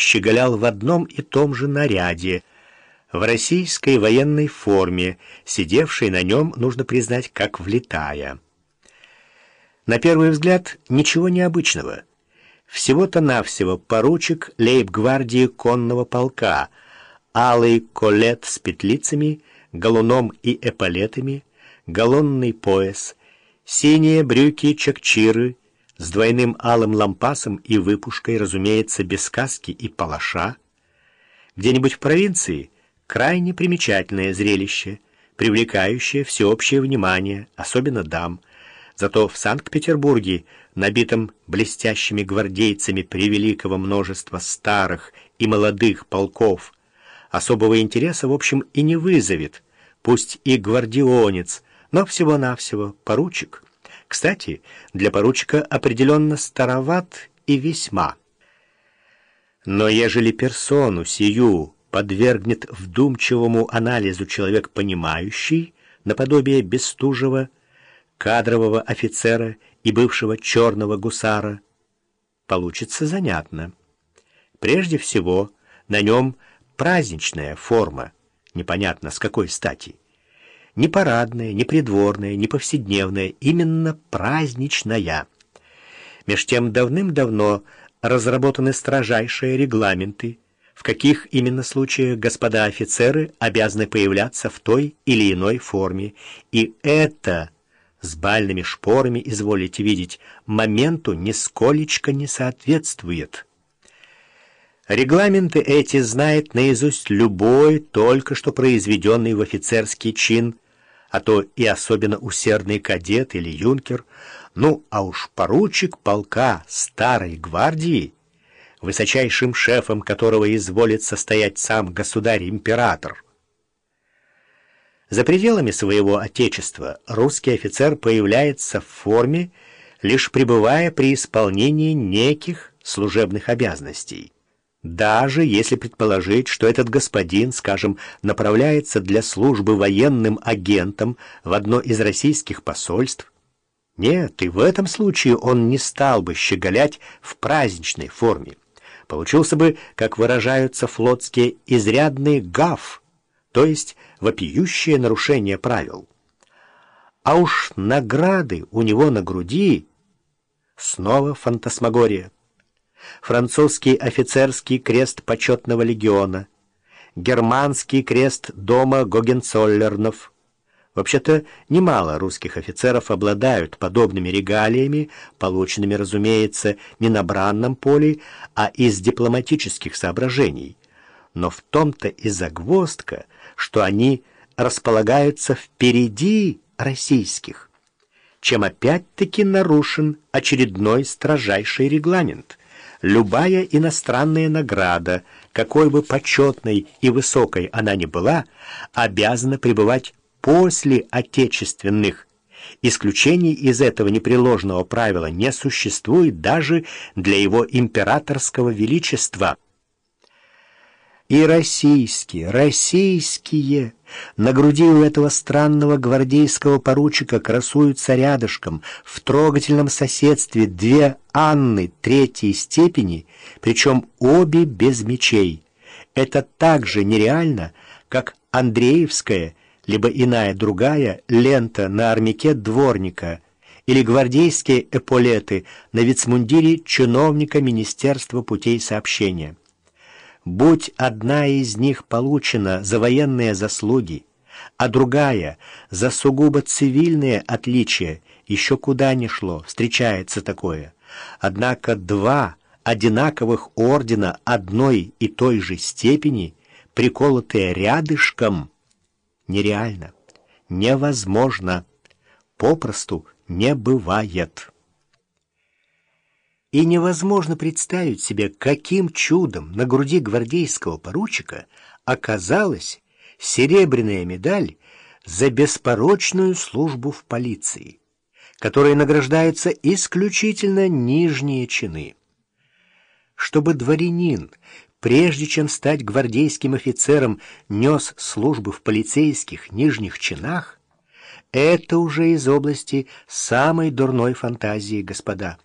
щеголял в одном и том же наряде, в российской военной форме, сидевшей на нем, нужно признать, как влетая. На первый взгляд, ничего необычного. Всего-то навсего поручик лейб-гвардии конного полка, алый колет с петлицами, галуном и эполетами, галлонный пояс, синие брюки-чакчиры с двойным алым лампасом и выпушкой, разумеется, без каски и палаша. Где-нибудь в провинции крайне примечательное зрелище, привлекающее всеобщее внимание, особенно дам. Зато в Санкт-Петербурге, набитом блестящими гвардейцами превеликого множества старых и молодых полков, особого интереса, в общем, и не вызовет, пусть и гвардионец, но всего-навсего поручик. Кстати, для поручика определенно староват и весьма. Но ежели персону сию подвергнет вдумчивому анализу человек понимающий, наподобие Бестужева, кадрового офицера и бывшего черного гусара, получится занятно. Прежде всего, на нем праздничная форма, непонятно с какой стати. Не парадная, не придворная, не повседневная, именно праздничная. Меж тем давным-давно разработаны строжайшие регламенты, в каких именно случаях господа офицеры обязаны появляться в той или иной форме. И это, с бальными шпорами, изволите видеть, моменту нисколечко не соответствует». Регламенты эти знает наизусть любой, только что произведенный в офицерский чин, а то и особенно усердный кадет или юнкер, ну, а уж поручик полка старой гвардии, высочайшим шефом которого изволит состоять сам государь-император. За пределами своего отечества русский офицер появляется в форме, лишь пребывая при исполнении неких служебных обязанностей. Даже если предположить, что этот господин, скажем, направляется для службы военным агентом в одно из российских посольств, нет, и в этом случае он не стал бы щеголять в праздничной форме. Получился бы, как выражаются флотские, изрядный гаф, то есть вопиющее нарушение правил. А уж награды у него на груди снова фантасмагория французский офицерский крест почетного легиона, германский крест дома Гогенцоллернов. Вообще-то немало русских офицеров обладают подобными регалиями, полученными, разумеется, не на бранном поле, а из дипломатических соображений. Но в том-то и загвоздка, что они располагаются впереди российских, чем опять-таки нарушен очередной строжайший регламент любая иностранная награда, какой бы почетной и высокой она ни была, обязана пребывать после отечественных. Исключений из этого непреложного правила не существует даже для его императорского величества – и российские, российские. На груди у этого странного гвардейского поручика красуются рядышком в трогательном соседстве две Анны третьей степени, причем обе без мечей. Это так же нереально, как Андреевская, либо иная другая лента на армяке дворника или гвардейские эполеты на вицмундире чиновника Министерства путей сообщения. Будь одна из них получена за военные заслуги, а другая за сугубо цивильные отличия, еще куда ни шло, встречается такое. Однако два одинаковых ордена одной и той же степени, приколотые рядышком, нереально, невозможно, попросту не бывает. И невозможно представить себе, каким чудом на груди гвардейского поручика оказалась серебряная медаль за беспорочную службу в полиции, которой награждаются исключительно нижние чины. Чтобы дворянин, прежде чем стать гвардейским офицером, нес службу в полицейских нижних чинах, это уже из области самой дурной фантазии, господа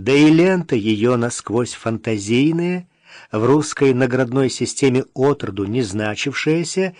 да и лента ее насквозь фантазийная, в русской наградной системе отроду не значившееся